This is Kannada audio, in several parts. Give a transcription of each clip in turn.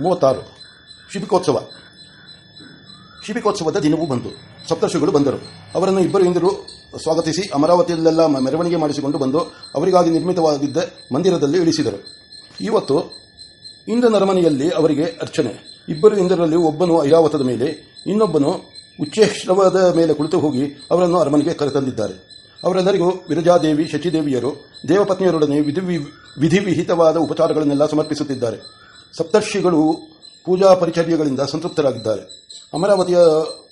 ಮೂವತ್ತಾರು. ಶಿಬಿಕೋತ್ಸವ. ಶಿಬಿಕೋತ್ಸವದ ದಿನವೂ ಬಂತು. ಸಪ್ತರ್ಷಿಗಳು ಬಂದರು. ಅವರನ್ನು ಇಬ್ಬರು ಇಂದರು ಸ್ವಾಗತಿಸಿ ಅಮರಾವತಿಯಲ್ಲೆಲ್ಲ ಮೆರವಣಿಗೆ ಮಾಡಿಸಿಕೊಂಡು ಬಂದು ಅವರಿಗಾಗಿ ನಿರ್ಮಿತವಾಗಿದ್ದ ಮಂದಿರದಲ್ಲಿ ಇಳಿಸಿದರು. ಇವತ್ತು ಇಂದ್ರನ ಅರಮನೆಯಲ್ಲಿ ಅವರಿಗೆ ಅರ್ಚನೆ. ಇಬ್ಬರು ಇಂದ್ರರಲ್ಲಿ ಒಬ್ಬನು ಐರಾವತದ ಮೇಲೆ, ಇನ್ನೊಬ್ಬನು ಉಚ್ಚೇಶ್ರವದ ಮೇಲೆ ಕುಳಿತು ಹೋಗಿ ಅವರನ್ನು ಅರಮನೆಗೆ ಕರೆತಂದಿದ್ದಾರೆ. ಅವರೆಲ್ಲರಿಗೂ ವಿರಜಾದೇವಿ, ಶಚಿದೇವಿಯರು, ದೇವಪತ್ನಿಯರೊಡನೆ ವಿಧಿ ವಿಧಿವಿಹಿತವಾದ ಉಪಚಾರಗಳನ್ನೆಲ್ಲ ಸಮರ್ಪಿಸುತ್ತಿದ್ದಾರೆ. ಸಪ್ತರ್ಷಿಗಳು ಪೂಜಾ ಪರಿಚರ್ಯಗಳಿಂದ ಸಂತೃಪ್ತರಾಗಿದ್ದಾರೆ. ಅಮರಾವತಿಯ,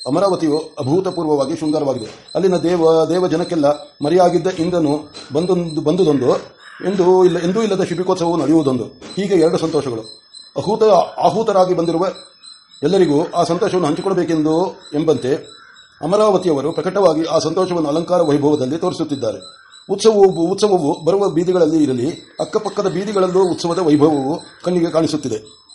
ಅಮರಾವತಿಯು ಅಭೂತಪೂರ್ವವಾಗಿ ಶೃಂಗಾರವಾಗಿದೆ. ಅಲ್ಲಿನ ದೇವ ದೇವ ಜನಕ್ಕೆಲ್ಲ ಮರೆಯಾಗಿದ್ದ ಇಂದ್ರನು ಬಂದೊಂದು, ಬಂದುದೊಂದು ಎಂದು ಇಲ್ಲ, ಎಂದೂ ಇಲ್ಲದ ಶಿಬಿಕೋತ್ಸವವು ನಡೆಯುವುದೊಂದು. ಹೀಗೆ ಎರಡು ಸಂತೋಷಗಳು. ಅಹೂತ, ಆಹೂತರಾಗಿ ಬಂದಿರುವ ಎಲ್ಲರಿಗೂ ಆ ಸಂತೋಷವನ್ನು ಹಂಚಿಕೊಳ್ಳಬೇಕೆಂದು ಎಂಬಂತೆ ಅಮರಾವತಿಯವರು ಪ್ರಕಟವಾಗಿ ಆ ಸಂತೋಷವನ್ನು ಅಲಂಕಾರ ವೈಭವದಲ್ಲಿ ತೋರಿಸುತ್ತಿದ್ದಾರೆ. ಉತ್ಸವವು ಉತ್ಸವವು ಬರುವ ಬೀದಿಗಳಲ್ಲಿ ಇರಲಿ, ಅಕ್ಕಪಕ್ಕದ ಬೀದಿಗಳಲ್ಲೂ ಉತ್ಸವದ ವೈಭವವು ಕಣ್ಣಿಗೆ ಕಾಣಿಸುತ್ತಿದೆ.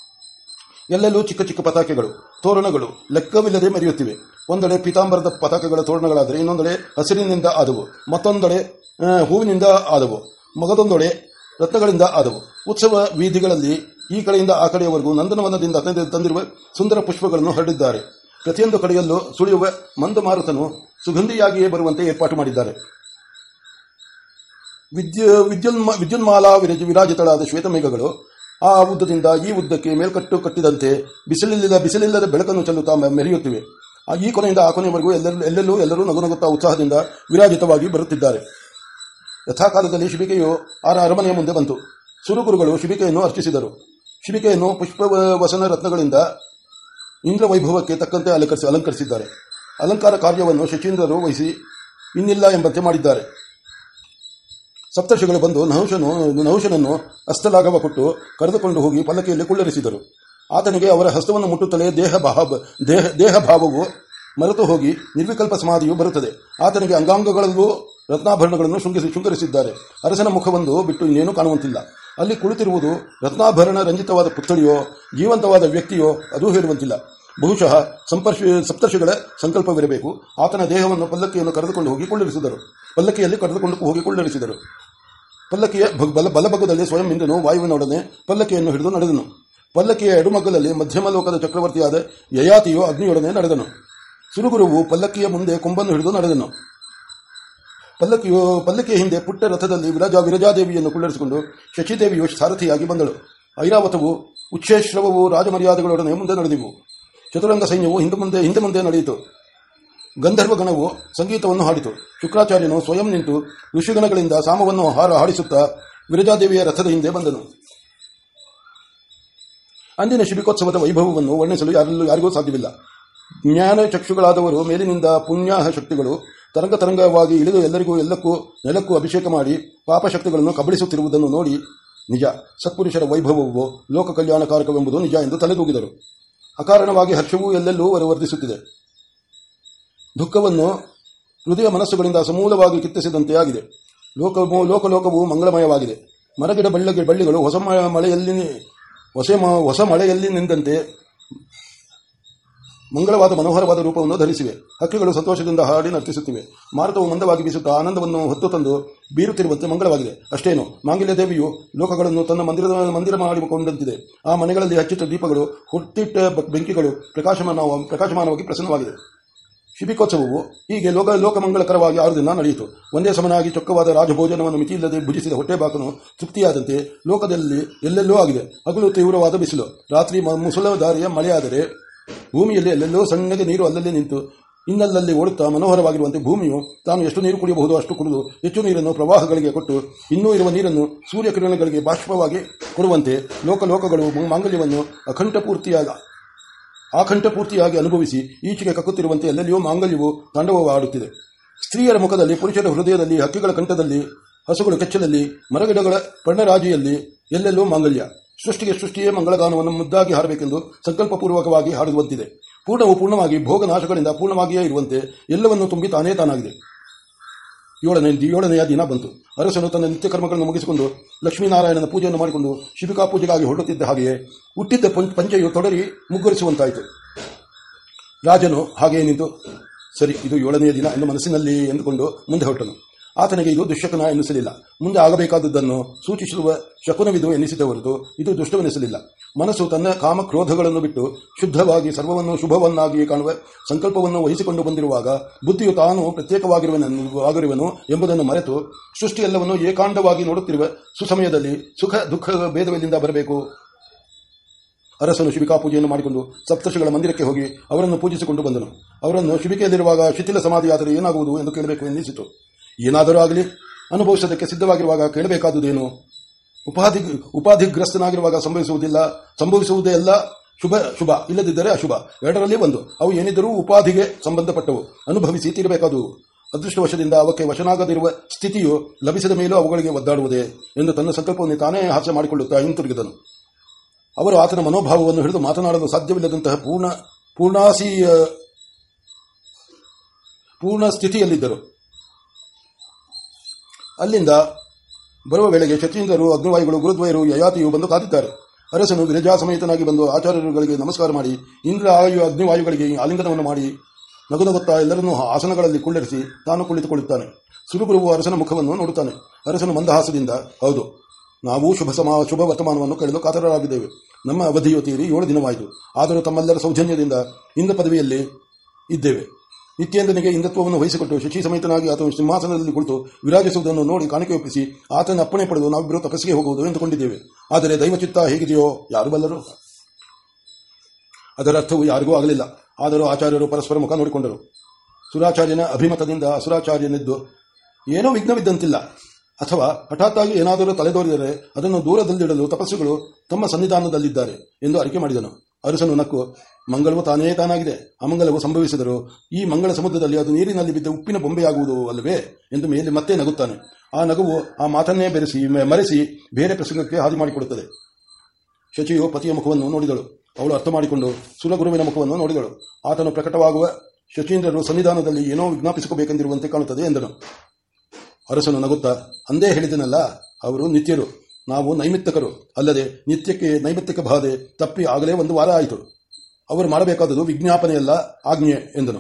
ಎಲ್ಲೆಲ್ಲೂ ಚಿಕ್ಕ ಚಿಕ್ಕ ಪತಾಕೆಗಳು, ತೋರಣಗಳು ಲೆಕ್ಕವಿಲ್ಲದೆ ಮೆರೆಯುತ್ತಿವೆ. ಒಂದೆಡೆ ಪೀತಾಂಬರದ ಪತಾಕೆಗಳ ತೋರಣಗಳಾದರೆ, ಇನ್ನೊಂದೆಡೆ ಹಸಿರಿನಿಂದ ಆದವು. ಮತ್ತೊಂದೆಡೆ ಹೂವಿನಿಂದ ಆದವು. ಮಗದೊಂದೊಡೆ ರತ್ನಗಳಿಂದ ಆದವು. ಉತ್ಸವ ಬೀದಿಗಳಲ್ಲಿ ಈ ಕಡೆಯಿಂದ ಆ ಕಡೆಯವರೆಗೂ ನಂದನವನದಿಂದ ತಂದಿ- ತಂದಿರುವ ಸುಂದರ ಪುಷ್ಪಗಳನ್ನು ಹರಡಿದ್ದಾರೆ. ಪ್ರತಿಯೊಂದು ಕಡೆಯಲ್ಲೂ ಸುಳಿಯುವ ಮಂದಮಾರುತನು ಸುಗಂಧಿಯಾಗಿಯೇ ಬರುವಂತೆ ಏರ್ಪಾಟು ಮಾಡಿದ್ದಾರೆ. ವಿದ್ಯು, ವಿದ್ಯುನ್ಮ, ವಿದ್ಯುನ್ಮಾಲಾ, ವಿರಜ, ವಿರಾಜಿತಳಾದ ಶ್ವೇತಮೇಘಗಳು ಆ ಉದ್ದದಿಂದ ಈ ಉದ್ದಕ್ಕೆ ಮೇಲ್ಕಟ್ಟು ಕಟ್ಟಿದಂತೆ ಬಿಸಿಲಿಲ್ಲದ ಬಿಸಿಲಿಲ್ಲದ ಬೆಳಕನ್ನು ಚೆಲ್ಲುತ್ತಾ ಮೆರೆಯುತ್ತಿವೆ. ಈ ಕೊನೆಯಿಂದ ಆ ಕೊನೆಯವರೆಗೂ ಎಲ್ಲರೂ, ಎಲ್ಲೆಲ್ಲೂ, ಎಲ್ಲರೂ ನಗುನಗುತ್ತಾ ಉತ್ಸಾಹದಿಂದ ವಿರಾಜಿತವಾಗಿ ಬರುತ್ತಿದ್ದಾರೆ. ಯಥಾಕಾಲದಲ್ಲಿ ಶಿಬಿಕೆಯು ಆರ ಅರಮನೆಯ ಮುಂದೆ ಬಂತು. ಸುರುಗುರುಗಳು ಶಿಬಿಕೆಯನ್ನು ಅರ್ಚಿಸಿದರು. ಶಿಬಿಕೆಯನ್ನು ಪುಷ್ಪ ವಸನ ರತ್ನಗಳಿಂದ ಇಂದ್ರ ವೈಭವಕ್ಕೆ ತಕ್ಕಂತೆ ಅಲಂಕರಿಸಿ, ಅಲಂಕರಿಸಿದ್ದಾರೆ. ಅಲಂಕಾರ ಕಾರ್ಯವನ್ನು ಶಚೀಂದ್ರರು ವಹಿಸಿ ಇನ್ನಿಲ್ಲ ಎಂಬಂತೆ ಮಾಡಿದ್ದಾರೆ. ಸಪ್ತರ್ಷಿಗಳು ಬಂದು ನಹುಶನು ನಹುಶನನ್ನು ಹಸ್ತಲಾಘವ ಕೊಟ್ಟು ಕರೆದುಕೊಂಡು ಹೋಗಿ ಪಲ್ಲಕ್ಕಿಯಲ್ಲಿ ಕುಳ್ಳರಿಸಿದರು. ಆತನಿಗೆ ಅವರ ಹಸ್ತವನ್ನು ಮುಟ್ಟುತ್ತಲೇ ದೇಹ ದೇಹ, ದೇಹಭಾವವು ಮರೆತು ಹೋಗಿ ನಿರ್ವಿಕಲ್ಪ ಸಮಾಧಿಯು ಬರುತ್ತದೆ. ಆತನಿಗೆ ಅಂಗಾಂಗಗಳಲ್ಲೂ ರತ್ನಾಭರಣಗಳನ್ನು ಶೃಂಗಿಸಿ, ಶೃಂಗರಿಸಿದ್ದಾರೆ. ಅರಸನ ಮುಖವೊಂದು ಬಿಟ್ಟು ಇನ್ನೇನೂ ಕಾಣುವಂತಿಲ್ಲ. ಅಲ್ಲಿ ಕುಳಿತಿರುವುದು ರತ್ನಾಭರಣ ರಂಜಿತವಾದ ಪುತ್ಥಳಿಯೋ, ಜೀವಂತವಾದ ವ್ಯಕ್ತಿಯೋ, ಅದೂ ಹೇಳುವಂತಿಲ್ಲ. ಬಹುಶಃ ಸಂಪರ್ಶ, ಸಪ್ತರ್ಷಿಗಳ ಸಂಕಲ್ಪವಿರಬೇಕು. ಆತನ ದೇಹವನ್ನು ಪಲ್ಲಕ್ಕಿಯನ್ನು ಕರೆದುಕೊಂಡು ಹೋಗಿ ಕುಳ್ಳರಿಸಿದರು. ಪಲ್ಲಕ್ಕಿಯಲ್ಲಿ ಕರೆದುಕೊಂಡು ಹೋಗಿ ಕುಳ್ಳರಿಸಿದರು. ಪಲ್ಲಕ್ಕಿಯ ಬಲ, ಬಲಭಾಗದಲ್ಲಿ ಸ್ವಯಂ ಇಂದ್ರನು ವಾಯುವಿನೊಡನೆ ಪಲ್ಲಕ್ಕಿಯನ್ನು ಹಿಡಿದು ನಡೆದನು. ಪಲ್ಲಕ್ಕಿಯ ಎಡುಮಗ್ಗದಲ್ಲಿ ಮಧ್ಯಮ ಲೋಕದ ಚಕ್ರವರ್ತಿಯಾದ ಯಯಾತಿಯು ಅಗ್ನಿಯೊಡನೆ ನಡೆದನು. ಸುರುಗುರುವು ಪಲ್ಲಕ್ಕಿಯ ಮುಂದೆ ಕೊಂಬನ್ನು ಹಿಡಿದು ನಡೆದನು. ಪಲ್ಲಕ್ಕಿಯು, ಪಲ್ಲಕ್ಕಿಯ ಹಿಂದೆ ಪುಟ್ಟ ರಥದಲ್ಲಿ ವಿರಜಾ, ವಿರಜಾದೇವಿಯನ್ನು ಕುಳ್ಳರಿಸಿಕೊಂಡು ಶಚಿದೇವಿಯು ಸಾರಥಿಯಾಗಿ ಬಂದಳು. ಐರಾವತವು ಉಚ್ಛೇಶ್ರವವು ರಾಜಮರ್ಯಾದೆಗಳೊಡನೆ ಮುಂದೆ ನಡೆದಿವು. ಚತುರಂಗ ಸೈನ್ಯವು ಹಿಂದೆ ಮುಂದೆ ಹಿಂದೆ ಮುಂದೆ ನಡೆಯಿತು. ಗಂಧರ್ವಗಣವು ಸಂಗೀತವನ್ನು ಹಾಡಿತು. ಶುಕ್ರಾಚಾರ್ಯನು ಸ್ವಯಂ ನಿಂತು ಋಷಿಗಣಗಳಿಂದ ಸಾಮವನ್ನು ಹಾರ ಹಾಡಿಸುತ್ತಾ ವಿರಜಾದೇವಿಯ ರಥದ ಹಿಂದೆ ಬಂದನು. ಅಂದಿನ ಶಿಬಿಕೋತ್ಸವದ ವೈಭವವನ್ನು ವರ್ಣಿಸಲು ಯಾರಲ್ಲೂ ಯಾರಿಗೂ ಸಾಧ್ಯವಿಲ್ಲ. ಜ್ಞಾನ ಚಕ್ಷುಗಳಾದವರು ಮೇಲಿನಿಂದ ಪುಣ್ಯ ಶಕ್ತಿಗಳು ತರಂಗ ತರಂಗವಾಗಿ ಇಳಿದು ಎಲ್ಲರಿಗೂ ಎಲ್ಲಕ್ಕೂ ನೆಲಕ್ಕೂ ಅಭಿಷೇಕ ಮಾಡಿ ಪಾಪಶಕ್ತಿಗಳನ್ನು ಕಬಳಿಸುತ್ತಿರುವುದನ್ನು ನೋಡಿ ನಿಜ. ಸತ್ಪುರುಷರ ವೈಭವವು ಲೋಕ ಕಲ್ಯಾಣಕಾರಕವೆಂಬುದು ನಿಜ ಎಂದು ತಲೆದೂಗಿದರು. ಅಕಾರಣವಾಗಿ ಹರ್ಷವೂ ಎಲ್ಲೆಲ್ಲೂ ವರ್ಧಿಸುತ್ತಿದೆ ದುಃಖವನ್ನು ಹೃದಯ ಮನಸ್ಸುಗಳಿಂದ ಸಮೂಲವಾಗಿ ಕಿತ್ತಿಸಿದಂತೆ ಆಗಿದೆ. ಲೋಕವು ಲೋಕಲೋಕವು ಮಂಗಳಮಯವಾಗಿದೆ. ಮರಗಿಡ ಬಳ್ಳಿ ಬಳ್ಳಿಗಳು ಹೊಸ ಮಳೆಯಲ್ಲಿ ಹೊಸ ಹೊಸ ಮಳೆಯಲ್ಲಿ ನಿಂದಂತೆ ಮಂಗಳವಾದ ಮನೋಹರವಾದ ರೂಪವನ್ನು ಧರಿಸಿವೆ. ಹಕ್ಕಿಗಳು ಸಂತೋಷದಿಂದ ಹಾಡಿ ನರ್ತಿಸುತ್ತಿವೆ. ಮಾರುತವು ಮಂದವಾಗಿ ಬೀಸುತ್ತಾ ಆನಂದವನ್ನು ಹೊತ್ತು ತಂದು ಬೀರುತ್ತಿರುವಂತೆ ಮಂಗಳವಾಗಿದೆ. ಅಷ್ಟೇನು, ಮಾಂಗಲ್ಯ ದೇವಿಯು ಲೋಕಗಳನ್ನು ತನ್ನ ಮಂದಿರದ ಮಂದಿರ ಮಾಡಿಕೊಂಡಂತಿದೆ. ಆ ಮನೆಗಳಲ್ಲಿ ಹಚ್ಚಿಟ್ಟ ದೀಪಗಳು, ಹುಟ್ಟಿಟ್ಟ ಬೆಂಕಿಗಳು ಪ್ರಕಾಶಮಾನ ಪ್ರಕಾಶಮಾನವಾಗಿ ಪ್ರಸನ್ನವಾಗಿದೆ. ಶಿಬಿಕೋತ್ಸವವು ಹೀಗೆ ಲೋಕ ಲೋಕಮಂಗಳಕರವಾಗಿ ಆರು ದಿನ ನಡೆಯಿತು. ಒಂದೇ ಸಮನಾಗಿ ಚೊಕ್ಕವಾದ ರಾಜಭೋಜನವನ್ನು ಮಿತಿಯಿಲ್ಲದೆ ಭುಜಿಸಿದ ಹೊಟ್ಟೆಬಾಕನು ತೃಪ್ತಿಯಾದಂತೆ ಲೋಕದಲ್ಲಿ ಎಲ್ಲೆಲ್ಲೋ ಆಗಿದೆ. ಹಗಲು ತೀವ್ರವಾದ ಬಿಸಿಲು. ರಾತ್ರಿ ಮ- ದಾರಿಯ ಮಳೆಯಾದರೆ ಭೂಮಿಯಲ್ಲಿ ಎಲ್ಲೆಲ್ಲೋ ಸಣ್ಣಗೆ ನೀರು ಅಲ್ಲಲ್ಲೇ ನಿಂತು, ಇನ್ನಲ್ಲಲ್ಲಿ ಓಡುತ್ತಾ ಮನೋಹರವಾಗಿರುವಂತೆ ಭೂಮಿಯು ತಾನು ಎಷ್ಟು ನೀರು ಕುಡಿಯಬಹುದು ಅಷ್ಟು ಕುಡಿದು ಹೆಚ್ಚು ನೀರನ್ನು ಪ್ರವಾಹಗಳಿಗೆ ಕೊಟ್ಟು, ಇನ್ನೂ ಇರುವ ನೀರನ್ನು ಸೂರ್ಯಕಿರಣಗಳಿಗೆ ಬಾಷ್ಪವಾಗಿ ಕೊಡುವಂತೆ ಲೋಕಲೋಕಗಳು ಮಾಂಗಲ್ಯವನ್ನು ಅಖಂಡಪೂರ್ತಿಯಾದ ಪೂರ್ತಿಯಾದ ಆಕಂಠ ಪೂರ್ತಿಯಾಗಿ ಅನುಭವಿಸಿ, ಈಚೆಗೆ ಕಕ್ಕುತ್ತಿರುವಂತೆ ಎಲ್ಲೆಲ್ಲಿಯೂ ಮಾಂಗಲ್ಯವು ತಾಂಡವವಾಡುತ್ತಿದೆ ಸ್ತ್ರೀಯರ ಮುಖದಲ್ಲಿ ಪುರುಷರ ಹೃದಯದಲ್ಲಿ, ಹಕ್ಕಿಗಳ ಕಂಠದಲ್ಲಿ, ಹಸುಗಳ ಕೆಚ್ಚಲಲ್ಲಿ, ಮರಗಿಡಗಳ ಪರ್ಣರಾಜಿಯಲ್ಲಿ ಎಲ್ಲೆಲ್ಲೂ ಮಾಂಗಲ್ಯ. ಸೃಷ್ಟಿಗೆ ಸೃಷ್ಟಿಯೇ ಮಂಗಳಗಾನವನ್ನು ಮುದ್ದಾಗಿ ಹಾಡಬೇಕೆಂದು ಸಂಕಲ್ಪಪೂರ್ವಕವಾಗಿ ಹಾಡುವಂತಿದೆ ಪೂರ್ಣವು ಪೂರ್ಣವಾಗಿ ಭೋಗನಾಶಗಳಿಂದ ಪೂರ್ಣವಾಗಿಯೇ ಇರುವಂತೆ ಎಲ್ಲವನ್ನೂ ತುಂಬಿ ತಾನೇ ತಾನಾಗಿದೆ. ಏಳನೇ ಏಳನೆಯ ದಿನ ಬಂತು. ಅರಸನು ತನ್ನ ನಿತ್ಯ ಕರ್ಮಗಳನ್ನು ಮುಗಿಸಿಕೊಂಡು ಲಕ್ಷ್ಮೀನಾರಾಯಣನ ಪೂಜೆಯನ್ನು ಮಾಡಿಕೊಂಡು ಶಿಬಿಕಾ ಪೂಜೆಗಾಗಿ ಹೊರಡುತ್ತಿದ್ದ ಹಾಗೆಯೇ ಹುಟ್ಟಿದ್ದ ಪಂಚೆಯು ತೊಡರಿ ಮುಗ್ಗರಿಸುವಂತಾಯಿತು. ರಾಜನು ಹಾಗೆಯೇ ನಿಂತು, ಸರಿ, ಇದು ಏಳನೆಯ ದಿನ ಎಂದು ಮನಸ್ಸಿನಲ್ಲಿ ಎಂದುಕೊಂಡು ಮುಂದೆ ಹೊರಟನು. ಆತನಿಗೆ ಇದು ದುಶ್ಶಕನ ಎನ್ನಿಸಲಿಲ್ಲ. ಮುಂದೆ ಆಗಬೇಕಾದದ್ದನ್ನು ಸೂಚಿಸುವ ಶಕುನವಿದು ಎನ್ನಿಸಿದ ಹೊರತು ಇದು ದುಷ್ಟವೆನಿಸಲಿಲ್ಲ. ಮನಸ್ಸು ತನ್ನ ಕಾಮ ಕ್ರೋಧಗಳನ್ನು ಬಿಟ್ಟು ಶುದ್ಧವಾಗಿ ಸರ್ವವನ್ನು ಶುಭವನ್ನಾಗಿ ಕಾಣುವ ಸಂಕಲ್ಪವನ್ನು ವಹಿಸಿಕೊಂಡು ಬಂದಿರುವಾಗ ಬುದ್ಧಿಯು ತಾನು ಪ್ರತ್ಯೇಕವಾಗಿರುವನು ಎಂಬುದನ್ನು ಮರೆತು ಸೃಷ್ಟಿಯೆಲ್ಲವನ್ನು ಏಕಾಂಡವಾಗಿ ನೋಡುತ್ತಿರುವ ಸುಸಮಯದಲ್ಲಿ ಸುಖ, ದುಃಖ ಭೇದವಿಲ್ಲಿಂದ ಬರಬೇಕು. ಅರಸನು ಶಿಬಿಕಾ ಪೂಜೆಯನ್ನು ಮಾಡಿಕೊಂಡು ಸಪ್ತರ್ಷಿಗಳ ಮಂದಿರಕ್ಕೆ ಹೋಗಿ ಅವರನ್ನು ಪೂಜಿಸಿಕೊಂಡು ಬಂದನು. ಅವರನ್ನು ಶಿಬಿಕೆಯಲ್ಲಿರುವಾಗ ಶಿಥಿಲ ಸಮಾಧಿಯಾದರೆ ಏನಾಗುವುದು ಎಂದು ಕೇಳಬೇಕು ಎನ್ನಿಸಿತು. ಏನಾದರೂ ಆಗಲಿ, ಅನುಭವಿಸೋದಕ್ಕೆ ಸಿದ್ಧವಾಗಿರುವಾಗ ಕೇಳಬೇಕಾದುದೇನು? ಉಪಾಧಿ, ಉಪಾಧಿಗ್ರಸ್ತನಾಗಿರುವಾಗ ಸಂಭವಿಸುವುದಿಲ್ಲ, ಸಂಭವಿಸುವುದೇ ಎಲ್ಲ ಶುಭ ಶುಭ, ಇಲ್ಲದಿದ್ದರೆ ಅಶುಭ. ಎರಡರಲ್ಲಿ ಒಂದು, ಅವು ಏನಿದ್ದರೂ ಉಪಾಧಿಗೆ ಸಂಬಂಧಪಟ್ಟವು, ಅನುಭವಿಸಿ ತೀರಬೇಕಾದವು ಅದೃಷ್ಟವಶದಿಂದ ಅವಕ್ಕೆ ವಶನಾಗದಿರುವ ಸ್ಥಿತಿಯು ಲಭಿಸಿದ ಮೇಲೂ ಅವುಗಳಿಗೆ ಒದ್ದಾಡುವುದೇ ಎಂದು ತನ್ನ ಸಂಕಲ್ಪವನ್ನು ತಾನೇ ಹಾಸ್ಯ ಮಾಡಿಕೊಳ್ಳುತ್ತಾ ಹಿಂತಿರುಗಿದನು. ಅವರು ಆತನ ಮನೋಭಾವವನ್ನು ಹಿಡಿದು ಮಾತನಾಡಲು ಸಾಧ್ಯವಿಲ್ಲದಂತಹ ಪೂರ್ಣ, ಪೂರ್ಣಾಸಿ ಪೂರ್ಣ ಸ್ಥಿತಿಯಲ್ಲಿದ್ದರು ಅಲ್ಲಿಂದ ಬರುವ ವೇಳೆಗೆ ಶಚೀಂದ್ರರು ಅಗ್ನಿವಾಯುಗಳು ಗುರುದ್ವಯರು ಯಯಾತಿಯು ಬಂದು ಕಾದಿದ್ದಾರೆ. ಅರಸನು ವಿರಜಾ ಸಮೇತನಾಗಿ ಬಂದು ಆಚಾರ್ಯರುಗಳಿಗೆ ನಮಸ್ಕಾರ ಮಾಡಿ, ಇಂದ್ರ, ಆಯು ಅಗ್ನಿವಾಯುಗಳಿಗೆ ಆಲಿಂಗನವನ್ನು ಮಾಡಿ, ನಗುನಗುತ್ತಾ ಎಲ್ಲರನ್ನೂ ಆಸನಗಳಲ್ಲಿ ಕುಳ್ಳಿರಿಸಿ ತಾನು ಕುಳಿತುಕೊಳ್ಳುತ್ತಾನೆ. ಸುರುಗುರುವು ಅರಸನ ಮುಖವನ್ನು ನೋಡುತ್ತಾನೆ. ಅರಸನು ಮಂದಹಾಸದಿಂದ, ಹೌದು, ನಾವು ಶುಭ ಸಮ, ಶುಭ ವರ್ತಮಾನವನ್ನು ಕಳೆದು ಕಾತರರಾಗಿದ್ದೇವೆ. ನಮ್ಮ ಅವಧಿಯು ತೀರಿ ಏಳು ದಿನವಾಯಿತು. ಆದರೂ ತಮ್ಮೆಲ್ಲರ ಸೌಜನ್ಯದಿಂದ ಇಂದ ಪದವಿಯಲ್ಲಿ ಇದ್ದೇವೆ. ನಿತ್ಯೇಂದ್ರನಿಗೆ ಇಂದತ್ವವನ್ನು ವಹಿಸಿಕೊಟ್ಟು ಶಶಿ ಸಮೇತನಾಗಿ ಆತನು ಸಿಂಹಾಸನದಲ್ಲಿ ಕುಳಿತು ವಿರಾಜಿಸುವುದನ್ನು ನೋಡಿ ಕಾಣಿಕೆ ಒಪ್ಪಿಸಿ ಆತನ ಅಪ್ಪಣೆ ಪಡೆದು ನಾವಿಬ್ಬರು ತಪಸ್ಸಿಗೆ ಹೋಗುವುದು ಎಂದುಕೊಂಡಿದ್ದೇವೆ. ಆದರೆ ದೈವಚಿತ್ತ ಹೇಗಿದೆಯೋ ಯಾರು ಬಲ್ಲರು? ಅದರ ಅರ್ಥವು ಯಾರಿಗೂ ಆಗಲಿಲ್ಲ. ಆದರೂ ಆಚಾರ್ಯರು ಪರಸ್ಪರ ಮುಖ ನೋಡಿಕೊಂಡರು. ಸುರಾಚಾರ್ಯನ ಅಭಿಮತದಿಂದ ಅಸುರಾಚಾರ್ಯನಿದ್ದು ಏನೋ ವಿಘ್ನವಿದ್ದಂತಿಲ್ಲ. ಅಥವಾ ಹಠಾತ್ತಾಗಿ ಏನಾದರೂ ತಲೆದೋರಿದರೆ ಅದನ್ನು ದೂರದಲ್ಲಿಡಲು ತಪಸ್ಸುಗಳು ತಮ್ಮ ಸನ್ನಿಧಾನದಲ್ಲಿದ್ದಾರೆ ಎಂದು ಅರಿಕೆ ಮಾಡಿದನು. ಅರಸನು ನಕ್ಕು ಮಂಗಳವು ತಾನೇ ತಾನಾಗಿದೆ. ಅಮಂಗಲವು ಸಂಭವಿಸಿದರು ಈ ಮಂಗಳ ಸಮುದ್ರದಲ್ಲಿ ಅದು ನೀರಿನಲ್ಲಿ ಬಿದ್ದ ಉಪ್ಪಿನ ಬೊಂಬೆಯಾಗುವುದು ಅಲ್ಲವೇ? ಎಂದು ಮೇಲೆ ಮತ್ತೆ ನಗುತ್ತಾನೆ. ಆ ನಗುವು ಆ ಮಾತನ್ನೇ ಬೆರೆಸಿ ಮರೆಸಿ ಬೇರೆ ಪ್ರಸಂಗಕ್ಕೆ ಹಾದಿ ಮಾಡಿಕೊಡುತ್ತದೆ. ಶಚಿಯು ಪತಿಯ ಮುಖವನ್ನು ನೋಡಿದಳು. ಅವಳು ಅರ್ಥ ಮಾಡಿಕೊಂಡು ಸುಲಗುರುವಿನ ಮುಖವನ್ನು ನೋಡಿದಳು. ಆತನು ಪ್ರಕಟವಾಗುವ ಶಚೀಂದ್ರರು ಸನ್ನಿಧಾನದಲ್ಲಿ ಏನೋ ವಿಜ್ಞಾಪಿಸಿಕೋಬೇಕೆಂದಿರುವಂತೆ ಕಾಣುತ್ತದೆ ಎಂದನು. ಅರಸನು ನಗುತ್ತಾ, ಅಂದೇ ಹೇಳಿದನಲ್ಲ, ಅವರು ನಿತ್ಯರು. ನಾವು ನೈಮಿತ್ತಕರು, ಅಲ್ಲದೆ ನಿತ್ಯಕ್ಕೆ ನೈಮಿತ್ತಿಕ ಬಾಧೆ ತಪ್ಪಿ ಆಗಲೇ ಒಂದು ವಾರ ಆಯಿತು. ಅವರು ಮಾಡಬೇಕಾದುದು ವಿಜ್ಞಾಪನೆಯಲ್ಲ, ಆಜ್ಞೆ ಎಂದನು.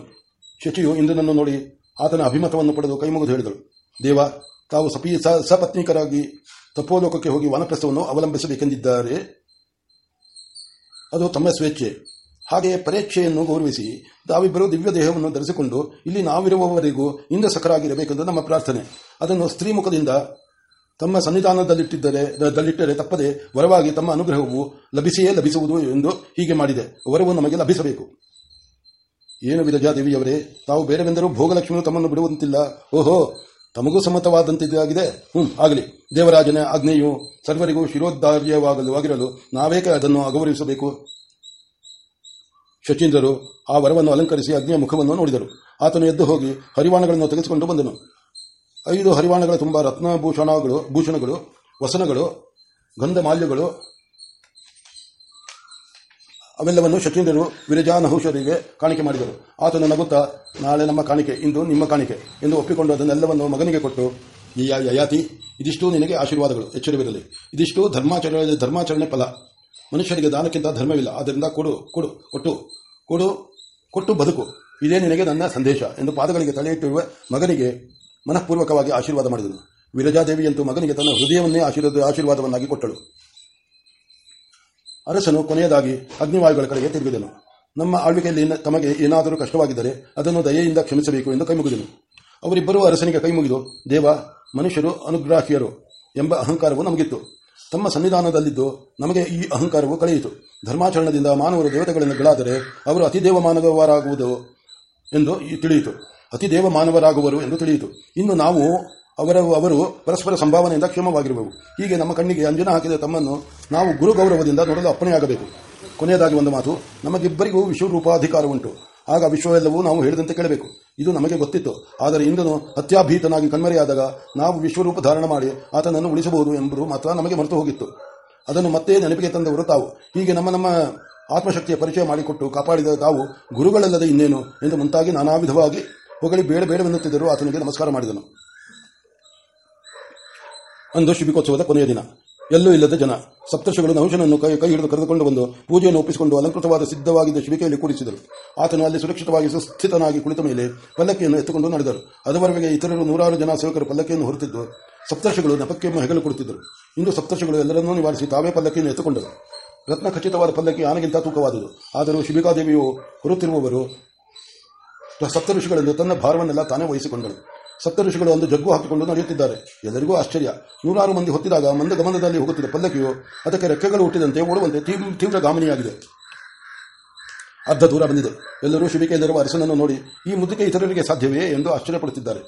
ಶಚಿಯು ಇಂದ್ರನನ್ನು ನೋಡಿ ಆತನ ಅಭಿಮತವನ್ನು ಪಡೆದು ಕೈಮುಗಿದು ಹೇಳಿದಳು. ದೇವ, ತಾವು ಸಪಿ ಸಪತ್ನಿಕರಾಗಿ ತಪೋಲೋಕಕ್ಕೆ ಹೋಗಿ ವಾನಪ್ರಸ್ಥವನ್ನು ಅವಲಂಬಿಸಬೇಕೆಂದಿದ್ದಾರೆ. ಅದು ತಮ್ಮ ಸ್ವೇಚ್ಛೆ. ಹಾಗೆಯೇ ಪರೀಕ್ಷೆಯನ್ನು ಗೌರವಿಸಿ ತಾವಿಬ್ಬರು ದಿವ್ಯ ದೇಹವನ್ನು ಧರಿಸಿಕೊಂಡು ಇಲ್ಲಿ ನಾವಿರುವವರೆಗೂ ಇಂದ್ರ ಸಖರಾಗಿರಬೇಕೆಂದು ನಮ್ಮ ಪ್ರಾರ್ಥನೆ. ಅದನ್ನು ಸ್ತ್ರೀ ಮುಖದಿಂದ ತಮ್ಮ ಸನ್ನಿಧಾನದಲ್ಲಿಟ್ಟಿದ್ದರೆ ದಲ್ಲಿಟ್ಟರೆ ತಪ್ಪದೆ ವರವಾಗಿ ತಮ್ಮ ಅನುಗ್ರಹವು ಲಭಿಸಿಯೇ ಲಭಿಸುವುದು ಎಂದು ಹೀಗೆ ಮಾಡಿದೆ. ವರವು ನಮಗೆ ಲಭಿಸಬೇಕು. ಏನು ವಿರಜಾದೇವಿಯವರೇ ತಾವು ಬೇರೆವೆಂದರೂ ಭೋಗಲಕ್ಷ್ಮಿಯು ತಮ್ಮನ್ನು ಬಿಡುವಂತಿಲ್ಲ. ಓಹೋ, ತಮಗೂ ಸಮ್ಮತವಾದಂತಿದ್ದಾಗಿದೆ ಹ್ಮ್, ಆಗಲಿ. ದೇವರಾಜನ ಆಜ್ಞೆಯು ಸರ್ವರಿಗೂ ಶಿರೋದ್ಧಾರ್ಯವಾಗಲು, ಆಗಿರಲು ನಾವೇಕೆ ಅದನ್ನು ಅಗೌರವಿಸಬೇಕು? ಶಚೀಂದ್ರರು ಆ ವರವನ್ನು ಅಲಂಕರಿಸಿ ಅಗ್ನಿಯ ಮುಖವನ್ನು ನೋಡಿದರು. ಆತನು ಎದ್ದು ಹೋಗಿ ಹರಿವಾಣಗಳನ್ನು ತೆಗೆದುಕೊಂಡು ಬಂದನು. ಐದು ಹರಿವಾಣಗಳ ತುಂಬ ರತ್ನಭೂಷಣಗಳು, ಭೂಷಣಗಳು, ವಸನಗಳು, ಗಂಧಮಾಲ್ಯಗಳು, ಅವೆಲ್ಲವನ್ನು ಶಚೀಂದ್ರರು ವಿರಜಾನಹುಷರಿಗೆ ಕಾಣಿಕೆ ಮಾಡಿದರು. ಆತನು ನಗುತ್ತಾ, ನಾಳೆ ನಮ್ಮ ಕಾಣಿಕೆ, ಇಂದು ನಿಮ್ಮ ಕಾಣಿಕೆ ಎಂದು ಒಪ್ಪಿಕೊಂಡು ಅದನ್ನೆಲ್ಲವನ್ನು ಮಗನಿಗೆ ಕೊಟ್ಟು, ಈ ಯಯಾತಿ, ಇದಿಷ್ಟು ನಿನಗೆ ಆಶೀರ್ವಾದಗಳು, ಎಚ್ಚರವಿರಲಿ. ಇದಿಷ್ಟು ಧರ್ಮಾಚರಣೆ ಧರ್ಮಾಚರಣೆ ಫಲ. ಮನುಷ್ಯರಿಗೆ ದಾನಕ್ಕಿಂತ ಧರ್ಮವಿಲ್ಲ. ಆದ್ದರಿಂದ ಕೊಡು ಕೊಡು, ಕೊಟ್ಟು ಕೊಡು, ಕೊಟ್ಟು ಬದುಕು. ಇದೇ ನಿನಗೆ ನನ್ನ ಸಂದೇಶ ಎಂದು ಪಾದಗಳಿಗೆ ತಲೆಯಿಟ್ಟಿರುವ ಮಗನಿಗೆ ಮನಃಪೂರ್ವಕವಾಗಿ ಆಶೀರ್ವಾದ ಮಾಡಿದನು ವಿರಜಾದೇವಿಯಂತೂ ಮಗನಿಗೆ ತನ್ನ ಹೃದಯವನ್ನೇ ಆಶೀರ್ವಾದ, ಆಶೀರ್ವಾದವನ್ನಾಗಿ ಕೊಟ್ಟಳು. ಅರಸನು ಕೊನೆಯದಾಗಿ ಅಗ್ನಿವಾಯುಗಳ ಕಡೆಗೆ ತಿರುಗಿದನು. ನಮ್ಮ ಆಳ್ವಿಕೆಯಲ್ಲಿ ತಮಗೆ ಏನಾದರೂ ಕಷ್ಟವಾಗಿದ್ದರೆ ಅದನ್ನು ದಯೆಯಿಂದ ಕ್ಷಮಿಸಬೇಕು ಎಂದು ಕೈಮುಗಿದನು. ಅವರಿಬ್ಬರೂ ಅರಸನಿಗೆ ಕೈಮುಗಿದು, ದೇವ, ಮನುಷ್ಯರು ಅನುಗ್ರಾಹಿಯರು ಎಂಬ ಅಹಂಕಾರವು ನಮಗಿತ್ತು. ತಮ್ಮ ಸನ್ನಿಧಾನದಲ್ಲಿದ್ದು ನಮಗೆ ಈ ಅಹಂಕಾರವು ಕಳೆಯಿತು. ಧರ್ಮಾಚರಣದಿಂದ ಮಾನವರು ದೇವತೆಗಳನ್ನು ಗಳಾದರೆ ಅವರು ಅತಿದೇವ ಮಾನವರಾಗುವುದು ಎಂದು ತಿಳಿಯಿತು. ಅತಿದೇವ ಮಾನವರಾಗುವರು ಎಂದು ತಿಳಿಯಿತು. ಇನ್ನು ನಾವು ಅವರ, ಅವರು ಪರಸ್ಪರ ಸಂಭಾವನೆಯಿಂದ ಕ್ಷೇಮವಾಗಿರುವವು. ಹೀಗೆ ನಮ್ಮ ಕಣ್ಣಿಗೆ ಅಂಜನ ಹಾಕಿದ ತಮ್ಮನ್ನು ನಾವು ಗುರು ಗೌರವದಿಂದ ನೋಡಲು ಅಪ್ಪಣೆಯಾಗಬೇಕು ಕೊನೆಯದಾಗಿ ಒಂದು ಮಾತು, ನಮಗಿಬ್ಬರಿಗೂ ವಿಶ್ವರೂಪಾಧಿಕಾರ ಉಂಟು ಆಗ ವಿಶ್ವವೆಲ್ಲವೂ ನಾವು ಹೇಳಿದಂತೆ ಕೇಳಬೇಕು. ಇದು ನಮಗೆ ಗೊತ್ತಿತ್ತು. ಆದರೆ ಇಂದನು ಅತ್ಯಾಭೀತನಾಗಿ ಕಣ್ಮರೆಯಾದಾಗ ನಾವು ವಿಶ್ವರೂಪ ಧಾರಣ ಮಾಡಿ ಆತನನ್ನು ಉಳಿಸಬಹುದು ಎಂಬುದು ಮಾತ್ರ ನಮಗೆ ಮರೆತು ಹೋಗಿತ್ತು. ಅದನ್ನು ಮತ್ತೆ ನೆನಪಿಗೆ ತಂದವರು ತಾವು. ಹೀಗೆ ನಮ್ಮ ನಮ್ಮ ಆತ್ಮಶಕ್ತಿಯ ಪರಿಚಯ ಮಾಡಿಕೊಟ್ಟು ಕಾಪಾಡಿದ ತಾವು ಗುರುಗಳಲ್ಲದೆ ಇನ್ನೇನು ಎಂದು ಮುಂತಾಗಿ ನಾನಾ ವಿಧವಾಗಿ ಹೊಗಳಿ ಬೇಡ ಬೇಡವೆನ್ನುತ್ತಿದ್ದರು ಆತನಿಗೆ ನಮಸ್ಕಾರ ಮಾಡಿದನು. ಅಂದು ಶಿಬಿಕೋತ್ಸವದ ಕೊನೆಯ ದಿನ. ಎಲ್ಲೂ ಇಲ್ಲದ ಜನ, ಸಪ್ತರ್ಷಿಗಳು ನಹುಶನನ್ನು ಕೈ ಕೈ ಹಿಡಿದು ಕರೆದುಕೊಂಡು ಬಂದು ಪೂಜೆಯನ್ನು ಒಪ್ಪಿಸಿಕೊಂಡು ಅಲಂಕೃತವಾದ ಸಿದ್ಧವಾಗಿದ್ದ ಶಿಬಿಕೆಯಲ್ಲಿ ಕೂಡಿಸಿದರು. ಆತನು ಅಲ್ಲಿ ಸುರಕ್ಷಿತವಾಗಿ ಸುಸ್ಥಿತನಾಗಿ ಕುಳಿತ ಮೇಲೆ ಪಲ್ಲಕ್ಕಿಯನ್ನು ಎತ್ತುಕೊಂಡು ನಡೆದರು. ಅದರವರೆಗೆ ಇತರರು ನೂರಾರು ಜನ ಸೇವಕರು ಪಲ್ಲಕ್ಕಿಯನ್ನು ಹೊರತಿದ್ದು ಸಪ್ತರ್ಷಿಗಳು ನೆಪಕ್ಕೆ ಹೆಗಲು ಕೊಡುತ್ತಿದ್ದರು. ಇಂದು ಸಪ್ತರ್ಷಿಗಳು ಎಲ್ಲರನ್ನೂ ನಿವಾರಿಸಿ ತಾವೇ ಪಲ್ಲಕ್ಕಿಯನ್ನು ಎತ್ತುಕೊಂಡರು. ರತ್ನ ಖಚಿತವಾದ ಪಲ್ಲಕ್ಕಿ ಆನೆಗಿಂತ ತೂಕವಾದುದು. ಆದರೂ ಶಿಬಿಕಾದೇವಿಯು ಹೊರುತ್ತಿರುವವರು ಸಪ್ತ ಋಷಿಗಳಲ್ಲಿ ತನ್ನ ಭಾರವನ್ನೆಲ್ಲ ತಾನೇ ವಹಿಸಿಕೊಂಡಳು ಸಪ್ತ ಋಷಿಗಳು ಒಂದು ಜಗ್ಗು ಹಾಕಿಕೊಂಡು ನಡೆಯುತ್ತಿದ್ದಾರೆ. ಎಲ್ಲರಿಗೂ ಆಶ್ಚರ್ಯ. ನೂರಾರು ಮಂದಿ ಹೊತ್ತಿದಾಗ ಮಂದ ಗಮನದಲ್ಲಿ ಹೋಗುತ್ತಿದ್ದ ಪಲ್ಲಕ್ಕಿಯು ಅದಕ್ಕೆ ರೆಕ್ಕೆಗಳು ಹುಟ್ಟಿದಂತೆ ಓಡುವಂತೆ ತೀವ್ರ ಗಾಮನಿಯಾಗಿದೆ. ಅರ್ಧ ದೂರ ಬಂದಿದೆ. ಎಲ್ಲರೂ ಶಿಬಿಕೆಯಲ್ಲಿರುವ ಅರಸನನ್ನು ನೋಡಿ, ಈ ಮುದುಕೆ ಇತರರಿಗೆ ಸಾಧ್ಯವೇ ಎಂದು ಆಶ್ಚರ್ಯಪಡುತ್ತಿದ್ದಾರೆ.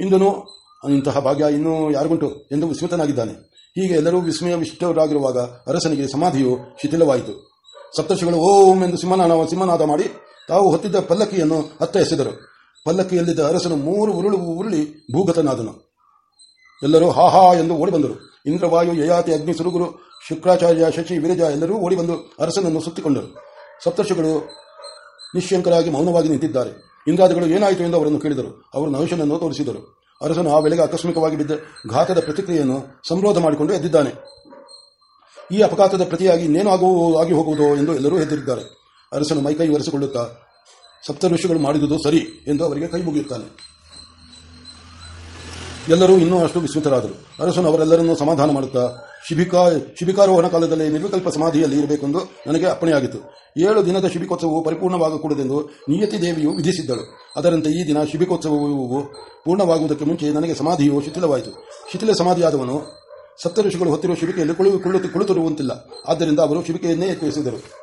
ಇಂದನು ಇಂತಹ ಭಾಗ್ಯ ಇನ್ನೂ ಯಾರಿಗುಂಟು ಎಂದು ವಿಸ್ಮಿತನಾಗಿದ್ದಾನೆ. ಹೀಗೆ ಎಲ್ಲರೂ ವಿಸ್ಮಯ ವಿಷ್ಠರಾಗಿರುವಾಗ ಅರಸನಿಗೆ ಸಮಾಧಿಯು ಶಿಥಿಲವಾಯಿತು. ಸಪ್ತರ್ಷಿಗಳು ಓಂ ಎಂದು ಸಿಂಹನಾದ ಮಾಡಿ ತಾವು ಹೊತ್ತಿದ್ದ ಪಲ್ಲಕ್ಕಿಯನ್ನು ಹತ್ತ ಎಸೆದರು ಪಲ್ಲಕ್ಕಿಯಲ್ಲಿದ್ದ ಅರಸನು ಮೂರು ಉರುಳು ಉರುಳಿ ಭೂಗತನಾದನು. ಎಲ್ಲರೂ ಹಾಹಾ ಎಂದು ಓಡಿ ಬಂದರು ಇಂದ್ರವಾಯು, ಯಯಾತಿ, ಅಗ್ನಿ, ಸುರುಗುರು, ಶುಕ್ರಾಚಾರ್ಯ, ಶಚಿ, ವಿರಜ ಎಲ್ಲರೂ ಓಡಿ ಬಂದು ಅರಸನನ್ನು ಸುತ್ತಿಕೊಂಡರು. ಸಪ್ತರ್ಷಿಗಳು ನಿಶಂಕರಾಗಿ ಮೌನವಾಗಿ ನಿಂತಿದ್ದಾರೆ. ಇಂದ್ರಾದಿಗಳು ಏನಾಯಿತು ಎಂದು ಅವರನ್ನು ಕೇಳಿದರು. ಅವರು ನಹುಶನನ್ನು ತೋರಿಸಿದರು. ಅರಸನು ಆ ವೇಳೆಗೆ ಆಕಸ್ಮಿಕವಾಗಿ ಬಿದ್ದ ಘಾತದ ಪ್ರತಿಕ್ರಿಯೆಯನ್ನು ಸಂರೋಧ ಮಾಡಿಕೊಂಡು ಎದ್ದಿದ್ದಾನೆ. ಈ ಅಪಘಾತದ ಪ್ರತಿಯಾಗಿ ಇನ್ನೇನು ಆಗಿ ಹೋಗುವುದೋ ಎಂದು ಎಲ್ಲರೂ ಹೆದರಿದ್ದಾರೆ. ಅರಸನು ಮೈಕೈ ಒರೆಸಿಕೊಳ್ಳುತ್ತಾ, ಸಪ್ತ ಋಷಿಗಳು ಮಾಡಿದುದು ಸರಿ ಎಂದು ಅವರಿಗೆ ಕೈ ಮುಗಿಯುತ್ತಾನೆ. ಎಲ್ಲರೂ ಇನ್ನೂ ಅಷ್ಟು ವಿಸ್ಮಿತರಾದರು. ಅರಸನು ಅವರೆಲ್ಲರನ್ನೂ ಸಮಾಧಾನ ಮಾಡುತ್ತಾ, ಶಿಬಿಕಾ, ಶಿಬಿಕಾರೋಹಣ ಕಾಲದಲ್ಲಿ ನಿರ್ವಿಕಲ್ಪ ಸಮಾಧಿಯಲ್ಲಿ ಇರಬೇಕೆಂದು ನನಗೆ ಅಪ್ಪಣೆಯಾಗಿತ್ತು. ಏಳು ದಿನದ ಶಿಬಿಕೋತ್ಸವವು ಪರಿಪೂರ್ಣವಾಗಕೂಡದೆಂದು ನಿಯತಿ ದೇವಿಯು ವಿಧಿಸಿದ್ದಳು. ಅದರಂತೆ ಈ ದಿನ ಶಿಬಿಕೋತ್ಸವವು ಪೂರ್ಣವಾಗುವುದಕ್ಕೆ ಮುಂಚೆ ನನಗೆ ಸಮಾಧಿಯು ಶಿಥಿಲವಾಯಿತು. ಶಿಥಿಲ ಸಮಾಧಿಯಾದವನು ಸಪ್ತ ಋಷಿಗಳು ಹೊತ್ತಿರುವ ಶಿಬಿಕೆಯಲ್ಲಿ ಕುಳು ಕುಳಿತು ಕುಳಿತಿರುವಂತಿಲ್ಲ ಆದ್ದರಿಂದ ಅವರು ಶಿಬಿಕೆಯನ್ನೇ ಎತ್ತಿಸಿದರು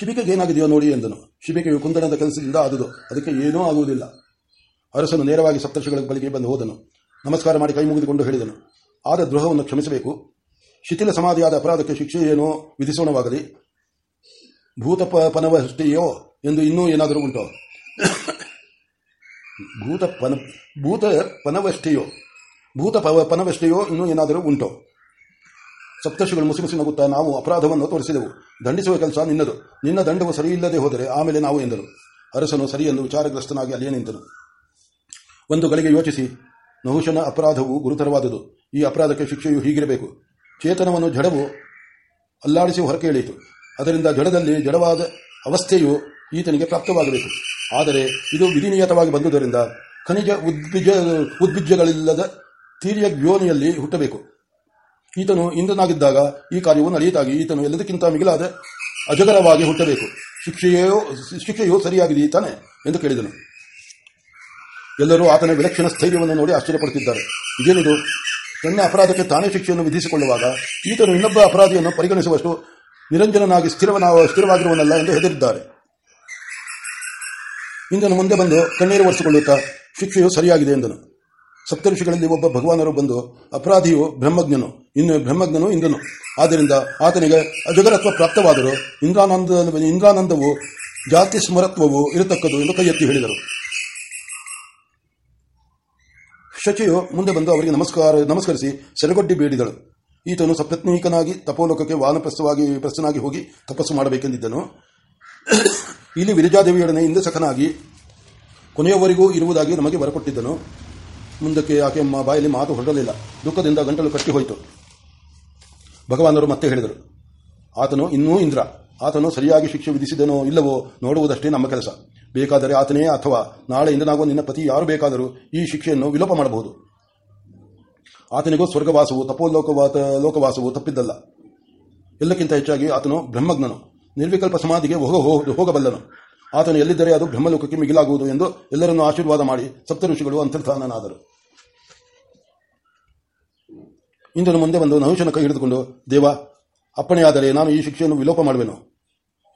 ಶಿಬಿಕೆಗೆ ಏನಾಗಿದೆಯೋ ನೋಡಿ ಎಂದನು. ಶಿಬಿಕೆಯು ಕುಂದನದ ಕೆಲಸದಿಂದ ಆದುದು. ಅದಕ್ಕೆ ಏನೂ ಆಗುವುದಿಲ್ಲ. ಅರಸನು ನೇರವಾಗಿ ಸಪ್ತರ್ಷಿಗಳ ಬಳಿಗೆ ಬಂದು ಹೋದನು. ನಮಸ್ಕಾರ ಮಾಡಿ ಕೈ ಮುಗಿದುಕೊಂಡು ಹೇಳಿದನು. ಆದ ದ್ರೋಹವನ್ನು ಕ್ಷಮಿಸಬೇಕು. ಶಿಥಿಲ ಸಮಾಧಿಯಾದ ಅಪರಾಧಕ್ಕೆ ಶಿಕ್ಷೆ ಏನೋ ವಿಧಿಸೋಣವಾಗಲಿ. ಭೂತ ಎಂದು ಇನ್ನೂ ಏನಾದರೂ ಉಂಟೋ? ಭೂತ ಪನ ಭೂತ ಪನವಷ್ಟೆಯೋ ಭೂತ ಪನವಷ್ಟೆಯೋ ಇನ್ನೂ ಏನಾದರೂ ಉಂಟೋ? ಸಪ್ತರ್ಷಿಗಳು ಮುಸಿ ನಗುತ್ತಾ ನಾವು ಅಪರಾಧವನ್ನು ತೋರಿಸಿದೆವು. ದಂಡಿಸುವ ಕೆಲಸ ನಿನ್ನದು. ನಿನ್ನ ದಂಡವು ಸರಿಯಿಲ್ಲದೆ ಹೋದರೆ ಆಮೇಲೆ ನಾವು ಎಂದರು ಅರಸನು ಸರಿ ಎಂದು ವಿಚಾರಗ್ರಸ್ತನಾಗಿ ಅಲ್ಲಿಯೇ ನಿಂತನು. ಒಂದು ಗಳಿಗೆ ಯೋಚಿಸಿ ನಹುಶನ ಅಪರಾಧವು ಗುರುತರವಾದುದು. ಈ ಅಪರಾಧಕ್ಕೆ ಶಿಕ್ಷೆಯು ಹೀಗಿರಬೇಕು. ಚೇತನವನ್ನು ಜಡವು ಅಲ್ಲಾಡಿಸಿ ಹೊರಕೆ ಇಳಿಯಿತು ಅದರಿಂದ ಜಡದಲ್ಲಿ ಜಡವಾದ ಅವಸ್ಥೆಯು ಈತನಿಗೆ ಪ್ರಾಪ್ತವಾಗಬೇಕು. ಆದರೆ ಇದು ವಿಧಿನಿಯತವಾಗಿ ಬಂದುದರಿಂದ ಖನಿಜ ಉದ್ಬಿಜ ಉದ್ಭಿಜಗಳಿಲ್ಲದ ತೀರ್ಯ ಯೋನಿಯಲ್ಲಿ ಹುಟ್ಟಬೇಕು. ಈತನು ಇಂದ್ರನಾಗಿದ್ದಾಗ ಈ ಕಾರ್ಯವು ನಡೆಯಿತಾಗಿ ಈತನು ಎಲ್ಲದಕ್ಕಿಂತ ಮಿಗಿಲಾದ ಅಜಗರವಾಗಿ ಹುಟ್ಟಬೇಕು. ಶಿಕ್ಷೆಯೋ ಶಿಕ್ಷೆಯು ಸರಿಯಾಗಿದೆ ಈತಾನೆ ಎಂದು ಕೇಳಿದನು. ಎಲ್ಲರೂ ಆತನ ವಿಲಕ್ಷಣ ಸ್ಥೈರ್ಯವನ್ನು ನೋಡಿ ಆಶ್ಚರ್ಯಪಡುತ್ತಿದ್ದಾರೆ. ಇದೇನಿದು? ತನ್ನ ಅಪರಾಧಕ್ಕೆ ತಾನೇ ಶಿಕ್ಷೆಯನ್ನು ವಿಧಿಸಿಕೊಳ್ಳುವಾಗ ಈತನು ಇನ್ನೊಬ್ಬ ಅಪರಾಧಿಯನ್ನು ಪರಿಗಣಿಸುವಷ್ಟು ನಿರಂಜನನಾಗಿ ಸ್ಥಿರವನ ಸ್ಥಿರವಾಗಿರುವನಲ್ಲ ಎಂದು ಹೆದರಿದ್ದಾರೆ. ಇಂದನು ಮುಂದೆ ಬಂದು ಕಣ್ಣೀರು ಒರೆಸಿಕೊಳ್ಳುತ್ತಾ, ಶಿಕ್ಷೆಯು ಸರಿಯಾಗಿದೆ ಎಂದನು. ಸಪ್ತಋಷಿಗಳಲ್ಲಿ ಒಬ್ಬ ಭಗವಾನರು ಬಂದು, ಅಪರಾಧಿಯು ಬ್ರಹ್ಮಜ್ಞನು, ಇನ್ನು ಬ್ರಹ್ಮಜ್ಞನು ಇಂದನು ಆದ್ದರಿಂದ ಆತನಿಗೆ ಅಜಗರತ್ವ ಪ್ರಾಪ್ತವಾದರೂ ಇಂದ್ರಾನಂದ ಇಂದ್ರಾನಂದವು ಜಾತಿ ಸ್ಮರತ್ವವು ಇರತಕ್ಕದು ಎಂದು ಕೈ ಎತ್ತಿ ಹೇಳಿದರು. ಶಚಿಯು ಮುಂದೆ ಬಂದು ಅವರಿಗೆ ನಮಸ್ಕಾರ, ನಮಸ್ಕರಿಸಿ ಸೆರೆಗೊಡ್ಡಿ ಬೇಡಿದಳು. ಈತನು ಸಪ್ರತ್ನೀಕನಾಗಿ ತಪೋಲೋಕಕ್ಕೆ ವಾನಪ್ರಸ್ಥವಾಗಿ, ಪ್ರಸ್ಥನಾಗಿ ಹೋಗಿ ತಪಸ್ಸು ಮಾಡಬೇಕೆಂದಿದ್ದನು. ಇಲ್ಲಿ ವಿರಜಾದೇವಿಯೊಡನೆ ಇಂದ್ರಸಖನಾಗಿ ಕೊನೆಯವರೆಗೂ ಇರುವುದಾಗಿ ನಮಗೆ ಬರಕೊಟ್ಟಿದ್ದನು. ಮುಂದಕ್ಕೆ ಆಕೆ ಬಾಯಲ್ಲಿ ಮಾತು ಹೊರಡಲಿಲ್ಲ. ದುಃಖದಿಂದ ಗಂಟಲು ಕಟ್ಟಿ ಹೋಯಿತು. ಭಗವಾನರು ಮತ್ತೆ ಹೇಳಿದರು, ಆತನು ಇನ್ನೂ ಇಂದ್ರ. ಆತನು ಸರಿಯಾಗಿ ಶಿಕ್ಷೆ ವಿಧಿಸಿದನೋ ಇಲ್ಲವೋ ನೋಡುವುದಷ್ಟೇ ನಮ್ಮ ಕೆಲಸ. ಬೇಕಾದರೆ ಆತನೇ ಅಥವಾ ನಾಳೆ ಇಂದನಾಗುವ ನಿನ್ನ ಪತಿ ಯಾರು ಬೇಕಾದರೂ ಈ ಶಿಕ್ಷೆಯನ್ನು ವಿಲೋಪ ಮಾಡಬಹುದು. ಆತನಿಗೂ ಸ್ವರ್ಗವಾಸವು, ತಪೋಲೋಕವಾತ ಲೋಕವಾಸವು ತಪ್ಪಿದ್ದಲ್ಲ. ಎಲ್ಲಕ್ಕಿಂತ ಹೆಚ್ಚಾಗಿ ಆತನು ಬ್ರಹ್ಮಜ್ಞನು. ನಿರ್ವಿಕಲ್ಪ ಸಮಾಧಿಗೆ ಹೋಗಬಲ್ಲನು. ಆತನು ಎಲ್ಲಿದ್ದರೆ ಅದು ಬ್ರಹ್ಮಲೋಕಕ್ಕೆ ಮಿಗಿಲಾಗುವುದು ಎಂದು ಎಲ್ಲರನ್ನು ಆಶೀರ್ವಾದ ಮಾಡಿ ಸಪ್ತ ಋಷಿಗಳು ಅಂತರ್ಧಾನನಾದರು. ಇಂದನು ಮುಂದೆ ಬಂದು ನಹುಶನ ಕೈ ಹಿಡಿದುಕೊಂಡು, ದೇವ, ಅಪ್ಪಣೆಯಾದರೆ ನಾನು ಈ ಶಿಕ್ಷೆಯನ್ನು ವಿಲೋಪ ಮಾಡುವೆನು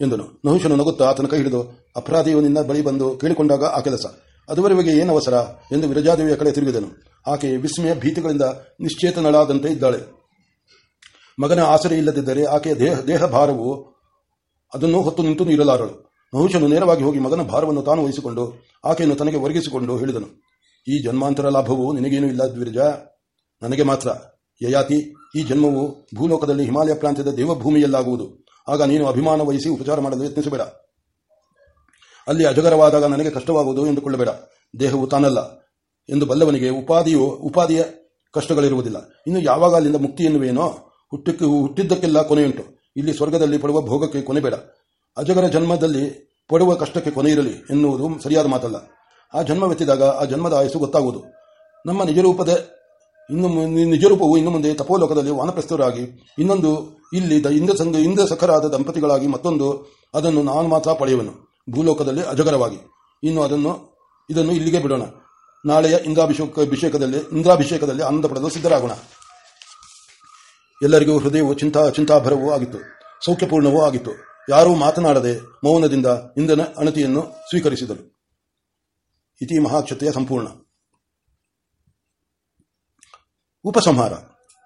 ಎಂದನು. ನಹುಶನು ನಗುತ್ತಾ ಆತನ ಕೈ ಹಿಡಿದು, ಅಪರಾಧಿಯು ನಿನ್ನ ಬಳಿ ಬಂದು ಕೇಳಿಕೊಂಡಾಗ ಆ ಕೆಲಸ. ಅದುವರೆಗೆ ಏನು ಅವಸರ ಎಂದು ವಿರಜಾದೇವಿಯ ಕಡೆ ತಿರುಗಿದನು. ಆಕೆ ವಿಸ್ಮಯ ಭೀತಿಗಳಿಂದ ನಿಶ್ಚೇತನಳಾದಂತೆ ಇದ್ದಾಳೆ. ಮಗನ ಆಸರೆ ಇಲ್ಲದಿದ್ದರೆ ಆಕೆಯ ದೇಹ ದೇಹ ಭಾರವು ಅದನ್ನು ಹೊತ್ತು ನಿಂತು ನೀಡಲಾರಳು ನಹುಶನು ನೇರವಾಗಿ ಹೋಗಿ ಮಗನ ಭಾರವನ್ನು ತಾನು ವಹಿಸಿಕೊಂಡು ಆಕೆಯನ್ನು ತನಗೆ ಒರಗಿಸಿಕೊಂಡು ಹೇಳಿದನು. ಈ ಜನ್ಮಾಂತರ ಲಾಭವು ನಿನಗೇನು ಇಲ್ಲ ದ್ವಿರಜ. ನನಗೆ ಮಾತ್ರ. ಯಯಾತಿ, ಈ ಜನ್ಮವು ಭೂಲೋಕದಲ್ಲಿ ಹಿಮಾಲಯ ಪ್ರಾಂತ್ಯದ ದೇವಭೂಮಿಯಲ್ಲಾಗುವುದು. ಆಗ ನೀನು ಅಭಿಮಾನ ವಹಿಸಿ ಉಪಚಾರ ಮಾಡಲು ಯತ್ನಿಸಬೇಡ. ಅಲ್ಲಿ ಅಜಗರವಾದಾಗ ನನಗೆ ಕಷ್ಟವಾಗುವುದು ಎಂದುಕೊಳ್ಳಬೇಡ. ದೇಹವು ತಾನಲ್ಲ ಎಂದು ಬಲ್ಲವನಿಗೆ ಉಪಾದಿಯು, ಉಪಾದಿಯ ಕಷ್ಟಗಳಿರುವುದಿಲ್ಲ. ಇನ್ನು ಯಾವಾಗ ಅಲ್ಲಿಂದ ಮುಕ್ತಿ ಎನ್ನುವೇನೋ? ಹುಟ್ಟಕ್ಕೆ, ಹುಟ್ಟಿದ್ದಕ್ಕೆಲ್ಲ ಕೊನೆಯುಂಟು. ಇಲ್ಲಿ ಸ್ವರ್ಗದಲ್ಲಿ ಪಡುವ ಭೋಗಕ್ಕೆ ಕೊನೆಬೇಡ. ಅಜಗರ ಜನ್ಮದಲ್ಲಿ ಪಡುವ ಕಷ್ಟಕ್ಕೆ ಕೊನೆ ಇರಲಿ ಎನ್ನುವುದು ಸರಿಯಾದ ಮಾತಲ್ಲ. ಆ ಜನ್ಮವೆತ್ತಿದಾಗ ಆ ಜನ್ಮದ ಆಯಸ್ಸು ಗೊತ್ತಾಗುವುದು. ನಮ್ಮ ನಿಜರೂಪದ ಇನ್ನು ನಿಜರೂಪವು ನಿಜ ರೂಪವು ಇನ್ನು ಮುಂದೆ ತಪೋಲೋಕದಲ್ಲಿ ವಾನಪ್ರಸ್ಥರಾಗಿ ಇನ್ನೊಂದು ಇಲ್ಲಿ ದ- ಇಂದ್ರ ಸಂಘ, ಇಂದ್ರ ಸಖರಾದ ದಂಪತಿಗಳಾಗಿ ಮತ್ತೊಂದು ಅದನ್ನು ನಾನು ಮಾತ್ರ ಪಡೆಯುವನು. ಭೂಲೋಕದಲ್ಲಿ ಅಜಗರವಾಗಿ. ಇನ್ನು ಅದನ್ನು, ಇದನ್ನು ಇಲ್ಲಿಗೆ ಬಿಡೋಣ. ನಾಳೆಯ ಇಂದ್ರಾಭಿಷೇಕ, ಅಭಿಷೇಕದಲ್ಲಿ, ಇಂದ್ರಾಭಿಷೇಕದಲ್ಲಿ ಆನಂದ ಪಡೆದು ಸಿದ್ಧರಾಗೋಣ. ಎಲ್ಲರಿಗೂ ಹೃದಯವು ಚಿಂತಾ, ಚಿಂತಾಭರವೂ ಆಗಿತ್ತು. ಸೌಖ್ಯಪೂರ್ಣವೂ ಆಗಿತ್ತು. ಯಾರೂ ಮಾತನಾಡದೆ ಮೌನದಿಂದ ಇಂಧನ ಅಣತಿಯನ್ನು ಸ್ವೀಕರಿಸಿದರು. ಇತಿ ಮಹಾಕ್ಷತೆಯ ಸಂಪೂರ್ಣ. ಉಪಸಂಹಾರ.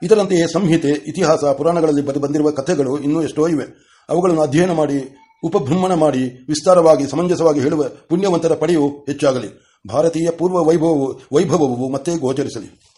ಇದರಂತೆಯೇ ಸಂಹಿತೆ, ಇತಿಹಾಸ, ಪುರಾಣಗಳಲ್ಲಿ ಬಂದಿರುವ ಕಥೆಗಳು ಇನ್ನೂ ಎಷ್ಟೋ ಇವೆ. ಅವುಗಳನ್ನು ಅಧ್ಯಯನ ಮಾಡಿ, ಉಪಭ್ರಮಣ ಮಾಡಿ, ವಿಸ್ತಾರವಾಗಿ, ಸಮಂಜಸವಾಗಿ ಹೇಳುವ ಪುಣ್ಯವಂತರ ಪಡೆಯು ಹೆಚ್ಚಾಗಲಿ. ಭಾರತೀಯ ಪೂರ್ವ ವೈಭವವು ವೈಭವವು ಮತ್ತೆ ಗೋಚರಿಸಲಿ.